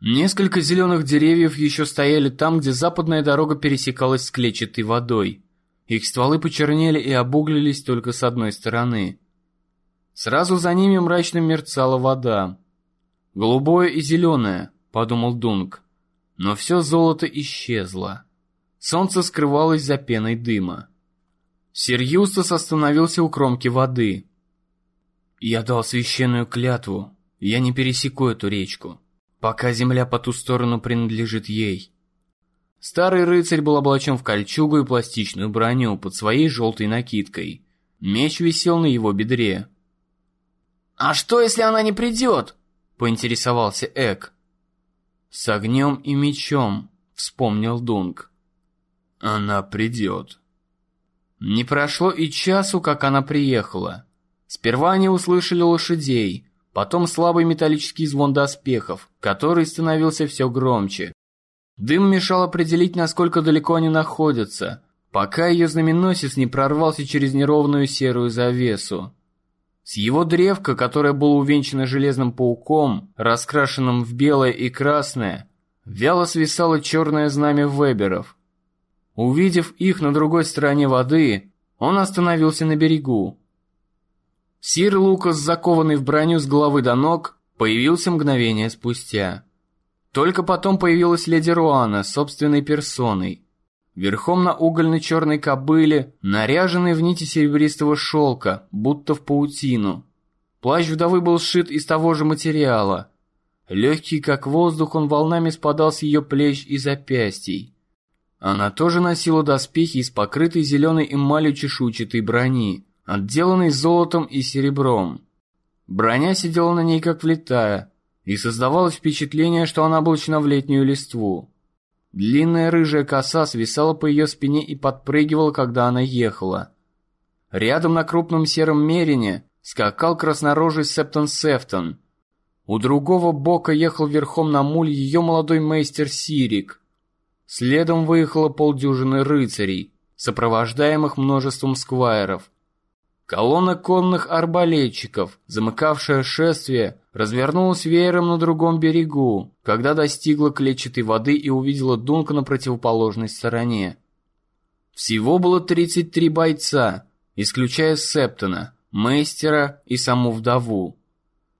Несколько зеленых деревьев еще стояли там, где западная дорога пересекалась с клетчатой водой. Их стволы почернели и обуглились только с одной стороны. Сразу за ними мрачно мерцала вода. «Голубое и зеленое», — подумал Дунк. Но все золото исчезло. Солнце скрывалось за пеной дыма. Сир Юстас остановился у кромки воды. «Я дал священную клятву. Я не пересеку эту речку, пока земля по ту сторону принадлежит ей». Старый рыцарь был облачен в кольчугу и пластичную броню под своей желтой накидкой. Меч висел на его бедре. «А что, если она не придет?» — поинтересовался Эк. «С огнем и мечом», — вспомнил Дунк. «Она придет». Не прошло и часу, как она приехала. Сперва они услышали лошадей, потом слабый металлический звон доспехов, который становился все громче. Дым мешал определить, насколько далеко они находятся, пока ее знаменосец не прорвался через неровную серую завесу. С его древка, которое было увенчано железным пауком, раскрашенным в белое и красное, вяло свисало черное знамя Веберов. Увидев их на другой стороне воды, он остановился на берегу. Сир Лукас, закованный в броню с головы до ног, появился мгновение спустя. Только потом появилась леди Руана собственной персоной, верхом на угольной черной кобыле, наряженной в нити серебристого шелка, будто в паутину. Плащ вдовы был сшит из того же материала. Легкий, как воздух, он волнами спадал с ее плеч и запястий. Она тоже носила доспехи из покрытой зеленой эмалью чешуйчатой брони, отделанной золотом и серебром. Броня сидела на ней как влитая, и создавалось впечатление, что она облачена в летнюю листву. Длинная рыжая коса свисала по ее спине и подпрыгивала, когда она ехала. Рядом на крупном сером мерине скакал краснорожий Септон Сефтон. У другого бока ехал верхом на муль ее молодой мейстер Сирик. Следом выехало полдюжины рыцарей, сопровождаемых множеством сквайров. Колонна конных арбалетчиков, замыкавшая шествие, развернулась веером на другом берегу, когда достигла клетчатой воды и увидела Дунка на противоположной стороне. Всего было 33 бойца, исключая Септона, Мейстера и саму вдову.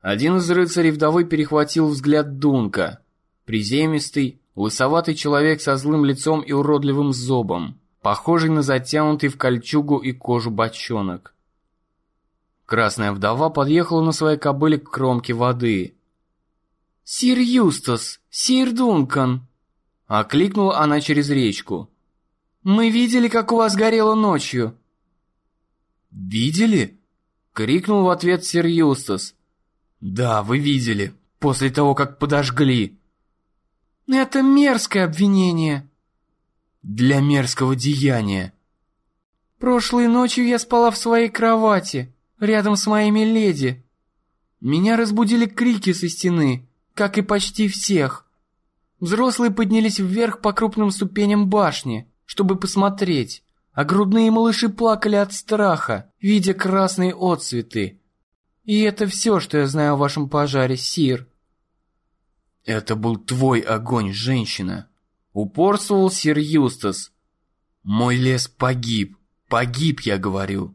Один из рыцарей вдовы перехватил взгляд Дунка. Приземистый, лысоватый человек со злым лицом и уродливым зобом, похожий на затянутый в кольчугу и кожу бочонок. Красная вдова подъехала на своей кобыле к кромке воды. «Сир Юстас! Сир Дункан!» Окликнула она через речку. «Мы видели, как у вас горело ночью!» «Видели?» — крикнул в ответ сир Юстас. «Да, вы видели, после того, как подожгли!» «Это мерзкое обвинение!» «Для мерзкого деяния!» «Прошлой ночью я спала в своей кровати рядом с моими леди. Меня разбудили крики со стены, как и почти всех. Взрослые поднялись вверх по крупным ступеням башни, чтобы посмотреть, а грудные малыши плакали от страха, видя красные отцветы. И это все, что я знаю о вашем пожаре, Сир. Это был твой огонь, женщина. Упорствовал Сир Юстас. Мой лес погиб. Погиб, я говорю.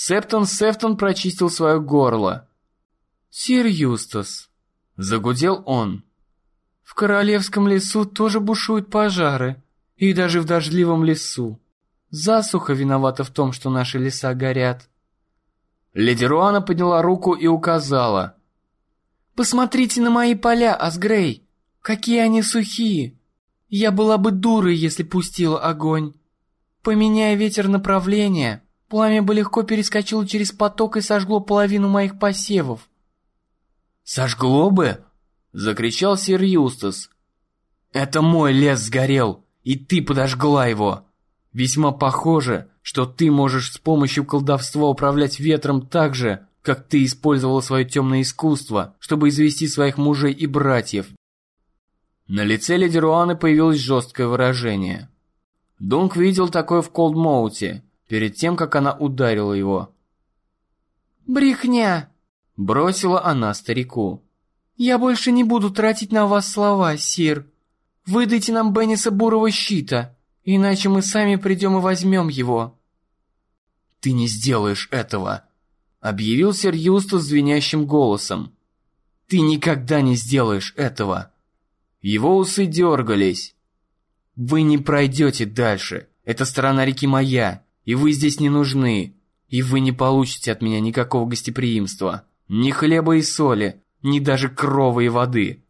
Септон Сефтон прочистил свое горло. «Сир Юстас», — загудел он, — «в королевском лесу тоже бушуют пожары, и даже в дождливом лесу. Засуха виновата в том, что наши леса горят». Леди Руана подняла руку и указала. «Посмотрите на мои поля, Асгрей! Какие они сухие! Я была бы дурой, если пустила огонь. Поменяя ветер направления, Пламя бы легко перескочило через поток и сожгло половину моих посевов. «Сожгло бы?» — закричал сир Юстас. «Это мой лес сгорел, и ты подожгла его. Весьма похоже, что ты можешь с помощью колдовства управлять ветром так же, как ты использовала свое темное искусство, чтобы извести своих мужей и братьев». На лице леди Руаны появилось жесткое выражение. Дунк видел такое в Колдмоуте, перед тем, как она ударила его. «Брехня!» – бросила она старику. «Я больше не буду тратить на вас слова, сир. Выдайте нам Бенниса Бурого щита, иначе мы сами придем и возьмем его». «Ты не сделаешь этого», — объявил сэр Юстас звенящим голосом. «Ты никогда не сделаешь этого». Его усы дергались. «Вы не пройдете дальше. Эта сторона реки моя, и вы здесь не нужны. И вы не получите от меня никакого гостеприимства. Ни хлеба и соли, ни даже крови и воды.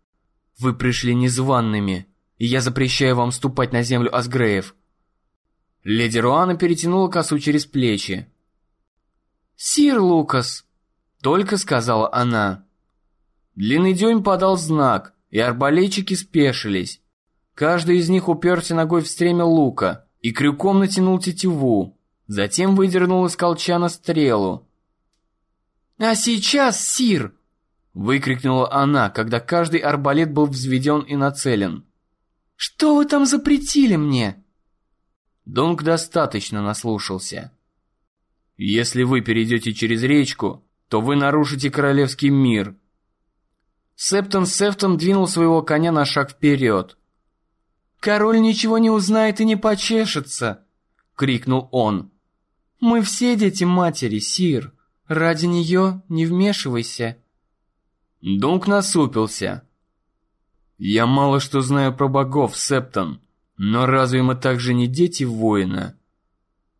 Вы пришли незваными, и я запрещаю вам ступать на землю Асгреев». Леди Руана перетянула косу через плечи. «Сир Лукас!» — только сказала она. Длинный дюйм подал знак, и арбалетчики спешились. Каждый из них уперся ногой в стремя лука и крюком натянул тетиву, затем выдернул из колчана стрелу. «А сейчас, сир!» — выкрикнула она, когда каждый арбалет был взведен и нацелен. «Что вы там запретили мне?» Донг достаточно наслушался. «Если вы перейдете через речку, то вы нарушите королевский мир». Септон Сефтон двинул своего коня на шаг вперед. «Король ничего не узнает и не почешется!» — крикнул он. «Мы все дети матери, Сир. Ради нее не вмешивайся». Дунк насупился. «Я мало что знаю про богов, Септон, но разве мы также не дети воина?»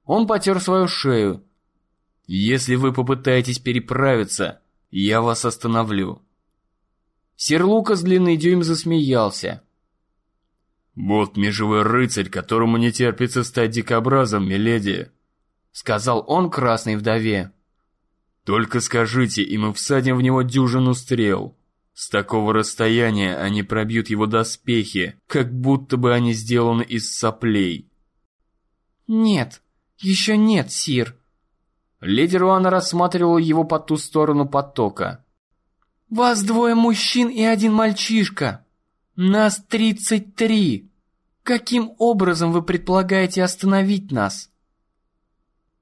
Он потер свою шею. «Если вы попытаетесь переправиться, я вас остановлю». Сир Лукас длинный дюйм засмеялся. «Вот межевой рыцарь, которому не терпится стать дикобразом, миледи», — сказал он красной вдове. «Только скажите, и мы всадим в него дюжину стрел. С такого расстояния они пробьют его доспехи, как будто бы они сделаны из соплей». «Нет, еще нет, сир». Леди Руана рассматривала его по ту сторону потока. «Вас двое мужчин и один мальчишка. Нас тридцать три. Каким образом вы предполагаете остановить нас?»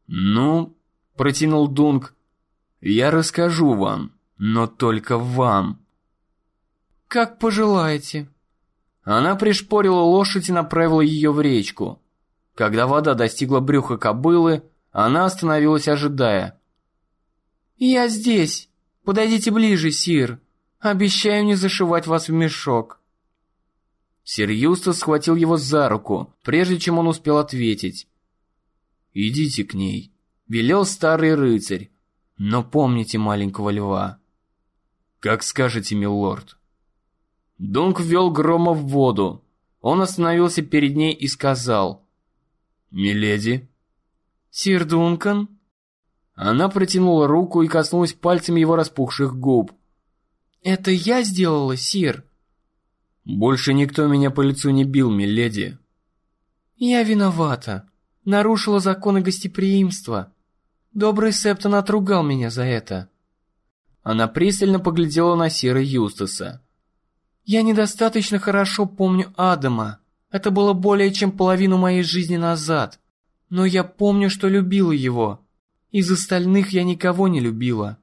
«Ну, — протянул Дунк, — я расскажу вам, но только вам». «Как пожелаете». Она пришпорила лошадь и направила ее в речку. Когда вода достигла брюха кобылы, она остановилась, ожидая. «Я здесь. Подойдите ближе, сир. Обещаю не зашивать вас в мешок». Сир Юстас схватил его за руку, прежде чем он успел ответить. «Идите к ней», — велел старый рыцарь. «Но помните маленького льва». «Как скажете, милорд». Дунк ввел грома в воду. Он остановился перед ней и сказал. «Миледи?» «Сир Дункан?» Она протянула руку и коснулась пальцами его распухших губ. «Это я сделала, сир?» «Больше никто меня по лицу не бил, миледи». «Я виновата. Нарушила законы гостеприимства. Добрый Септон отругал меня за это». Она пристально поглядела на Сира Юстаса. «Я недостаточно хорошо помню Адама. Это было более чем половину моей жизни назад. Но я помню, что любила его. Из остальных я никого не любила».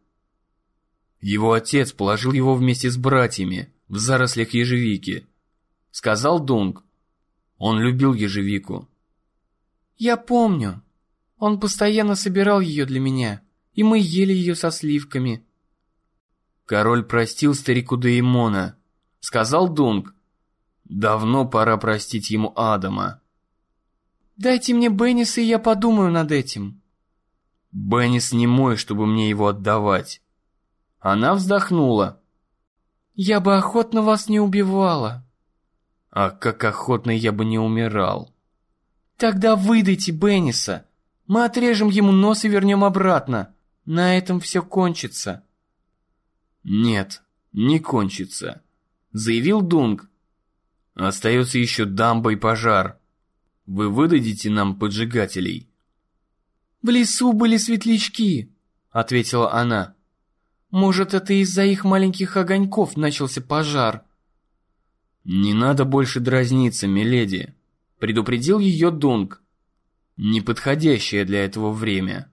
Его отец положил его вместе с братьями в зарослях ежевики. Сказал Дунг. Он любил ежевику. «Я помню. Он постоянно собирал ее для меня, и мы ели ее со сливками». Король простил старику Деймона, сказал Дунг. Давно пора простить ему Адама. «Дайте мне Бенниса, и я подумаю над этим». Беннис не мой, чтобы мне его отдавать. Она вздохнула. «Я бы охотно вас не убивала». «А как охотно я бы не умирал». «Тогда выдайте Бенниса. Мы отрежем ему нос и вернем обратно. На этом все кончится». «Нет, не кончится», — заявил Дунг. «Остается еще дамба и пожар. Вы выдадите нам поджигателей?» «В лесу были светлячки», — ответила она. Может, это из-за их маленьких огоньков начался пожар. «Не надо больше дразниться, миледи», — предупредил ее Дунк. «Неподходящее для этого время.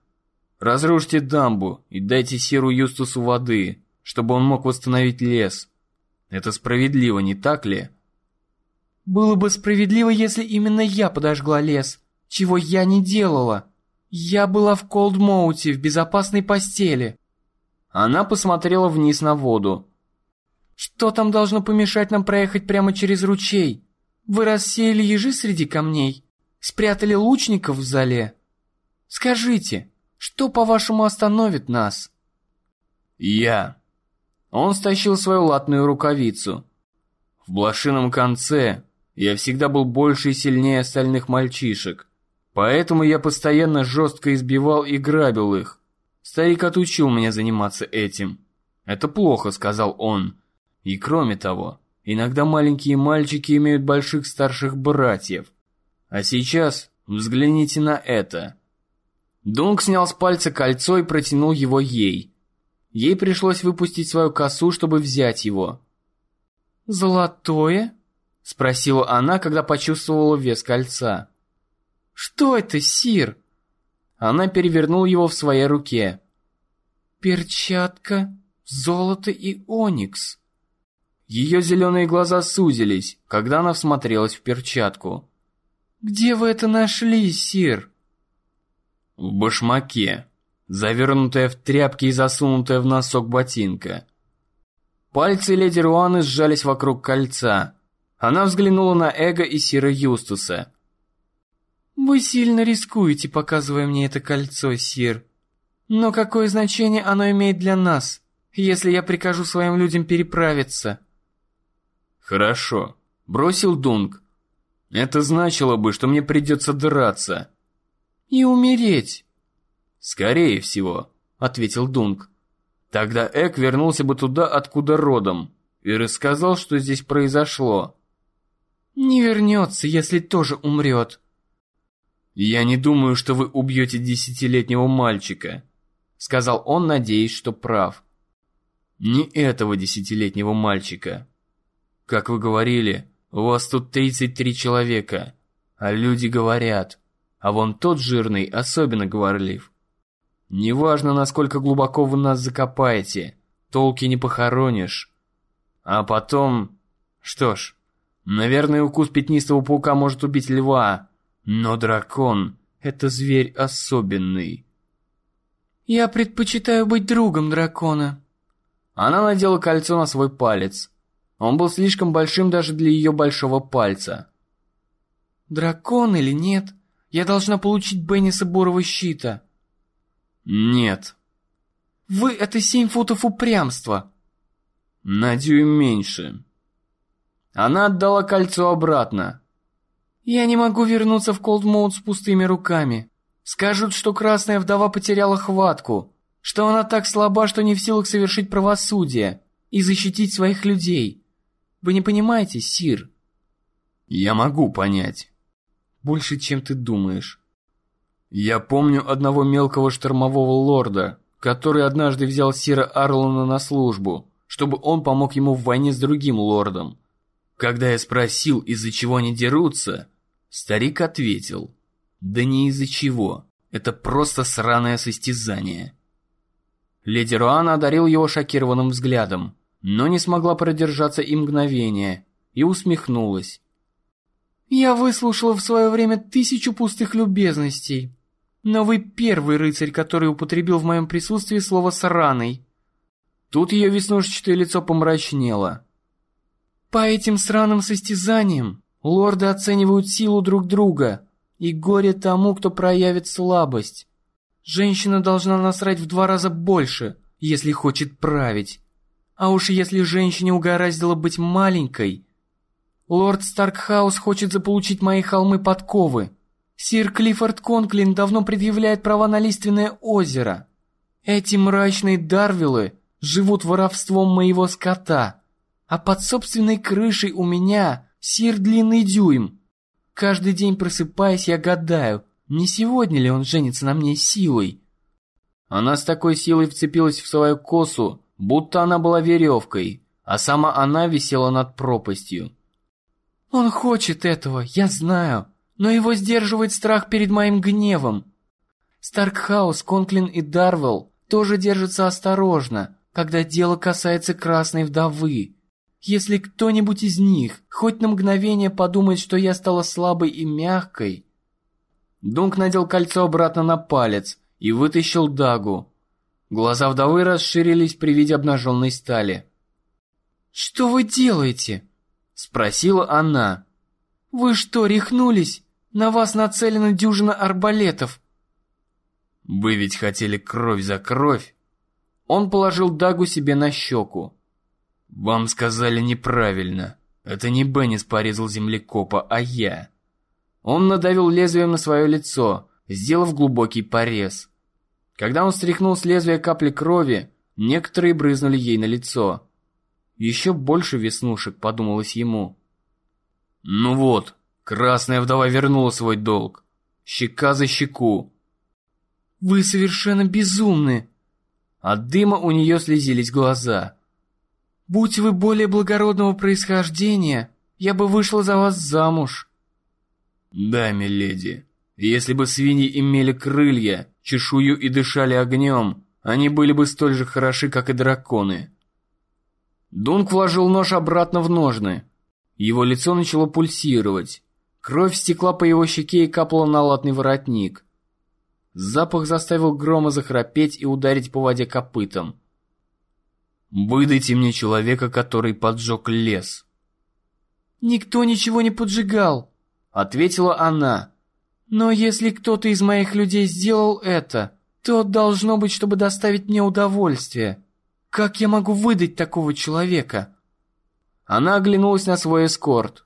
Разрушьте дамбу и дайте Сиру Юстусу воды, чтобы он мог восстановить лес. Это справедливо, не так ли? Было бы справедливо, если именно я подожгла лес, чего я не делала. Я была в Колдмоуте, в безопасной постели. Она посмотрела вниз на воду. Что там должно помешать нам проехать прямо через ручей? Вы рассеяли ежи среди камней? Спрятали лучников в зале? Скажите, что, по-вашему, остановит нас? Я. Он стащил свою латную рукавицу. В блошином конце я всегда был больше и сильнее остальных мальчишек. Поэтому я постоянно жестко избивал и грабил их. Старик отучил меня заниматься этим. Это плохо, сказал он. И кроме того, иногда маленькие мальчики имеют больших старших братьев. А сейчас взгляните на это. Дунк снял с пальца кольцо и протянул его ей. Ей пришлось выпустить свою косу, чтобы взять его. «Золотое?» — спросила она, когда почувствовала вес кольца. «Что это, Сир?» Она перевернула его в своей руке. «Перчатка, золото и оникс». Ее зеленые глаза сузились, когда она всмотрелась в перчатку. «Где вы это нашли, Сир?» В башмаке, завернутая в тряпки и засунутая в носок ботинка. Пальцы леди Руаны сжались вокруг кольца. Она взглянула на Эго и Сира Юстуса. «Вы сильно рискуете, показывая мне это кольцо, Сир. Но какое значение оно имеет для нас, если я прикажу своим людям переправиться?» «Хорошо», — бросил Дунк. «Это значило бы, что мне придется драться». «И умереть». «Скорее всего», — ответил Дунк. Тогда Эк вернулся бы туда, откуда родом, и рассказал, что здесь произошло. «Не вернется, если тоже умрет», «Я не думаю, что вы убьете десятилетнего мальчика», — сказал он, надеясь, что прав. «Не этого десятилетнего мальчика. Как вы говорили, у вас тут 33 человека, а люди говорят, а вон тот жирный особенно говорлив. Неважно, насколько глубоко вы нас закопаете, толки не похоронишь. А потом... Что ж, наверное, укус пятнистого паука может убить льва, но дракон — это зверь особенный. Я предпочитаю быть другом дракона. Она надела кольцо на свой палец. Он был слишком большим даже для ее большого пальца. Дракон или нет, я должна получить Бенниса Бурого щита. Нет. Вы — это семь футов упрямства. На дюйм меньше. Она отдала кольцо обратно. Я не могу вернуться в Колдмоут с пустыми руками. Скажут, что красная вдова потеряла хватку, что она так слаба, что не в силах совершить правосудие и защитить своих людей. Вы не понимаете, Сир? Я могу понять. Больше, чем ты думаешь. Я помню одного мелкого штормового лорда, который однажды взял Сира Арлона на службу, чтобы он помог ему в войне с другим лордом. Когда я спросил, из-за чего они дерутся, Старик ответил, да не из-за чего, это просто сраное состязание. Леди Руана одарил его шокированным взглядом, но не смогла продержаться и мгновение, и усмехнулась. «Я выслушала в свое время тысячу пустых любезностей, но вы первый рыцарь, который употребил в моем присутствии слово «сраный». Тут ее веснушчатое лицо помрачнело. «По этим сраным состязаниям Лорды оценивают силу друг друга, и горе тому, кто проявит слабость. Женщина должна насрать в два раза больше, если хочет править. А уж если женщине угораздило быть маленькой... Лорд Старкхаус хочет заполучить мои холмы подковы. Сир Клиффорд Конклин давно предъявляет права на лиственное озеро. Эти мрачные Дарвилы живут воровством моего скота. А под собственной крышей у меня Сир длинный дюйм. Каждый день просыпаясь, я гадаю, не сегодня ли он женится на мне силой. Она с такой силой вцепилась в свою косу, будто она была веревкой, а сама она висела над пропастью. Он хочет этого, я знаю, но его сдерживает страх перед моим гневом. Старкхаус, Конклин и Дарвелл тоже держатся осторожно, когда дело касается красной вдовы. Если кто-нибудь из них хоть на мгновение подумает, что я стала слабой и мягкой... Дунк надел кольцо обратно на палец и вытащил дагу. Глаза вдовы расширились при виде обнаженной стали. «Что вы делаете?» — спросила она. «Вы что, рехнулись? На вас нацелена дюжина арбалетов». «Вы ведь хотели кровь за кровь?» Он положил дагу себе на щеку. «Вам сказали неправильно. Это не Беннис порезал землекопа, а я». Он надавил лезвием на свое лицо, сделав глубокий порез. Когда он стряхнул с лезвия капли крови, некоторые брызнули ей на лицо. Еще больше веснушек, подумалось ему. Ну вот, красная вдова вернула свой долг. Щека за щеку. «Вы совершенно безумны!» От дыма у нее слезились глаза. «Будь вы более благородного происхождения, я бы вышла за вас замуж». «Да, миледи, если бы свиньи имели крылья, чешую и дышали огнем, они были бы столь же хороши, как и драконы». Дунк вложил нож обратно в ножны. Его лицо начало пульсировать. Кровь стекла по его щеке и капала на латный воротник. Запах заставил Грома захрапеть и ударить по воде копытом. «Выдайте мне человека, который поджег лес». «Никто ничего не поджигал», — ответила она. «Но если кто-то из моих людей сделал это, то должно быть, чтобы доставить мне удовольствие. Как я могу выдать такого человека?» Она оглянулась на свой эскорт.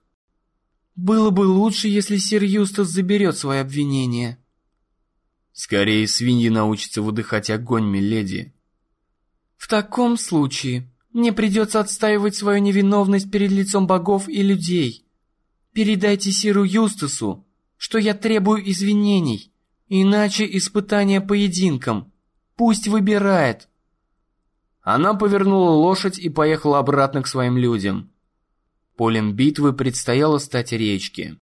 «Было бы лучше, если сир Юстас заберет свое обвинение». Скорее свиньи научатся выдыхать огонь, миледи. В таком случае мне придется отстаивать свою невиновность перед лицом богов и людей. Передайте Сиру Юстасу, что я требую извинений, иначе испытание поединком. Пусть выбирает. Она повернула лошадь и поехала обратно к своим людям. Полем битвы предстояло стать речке.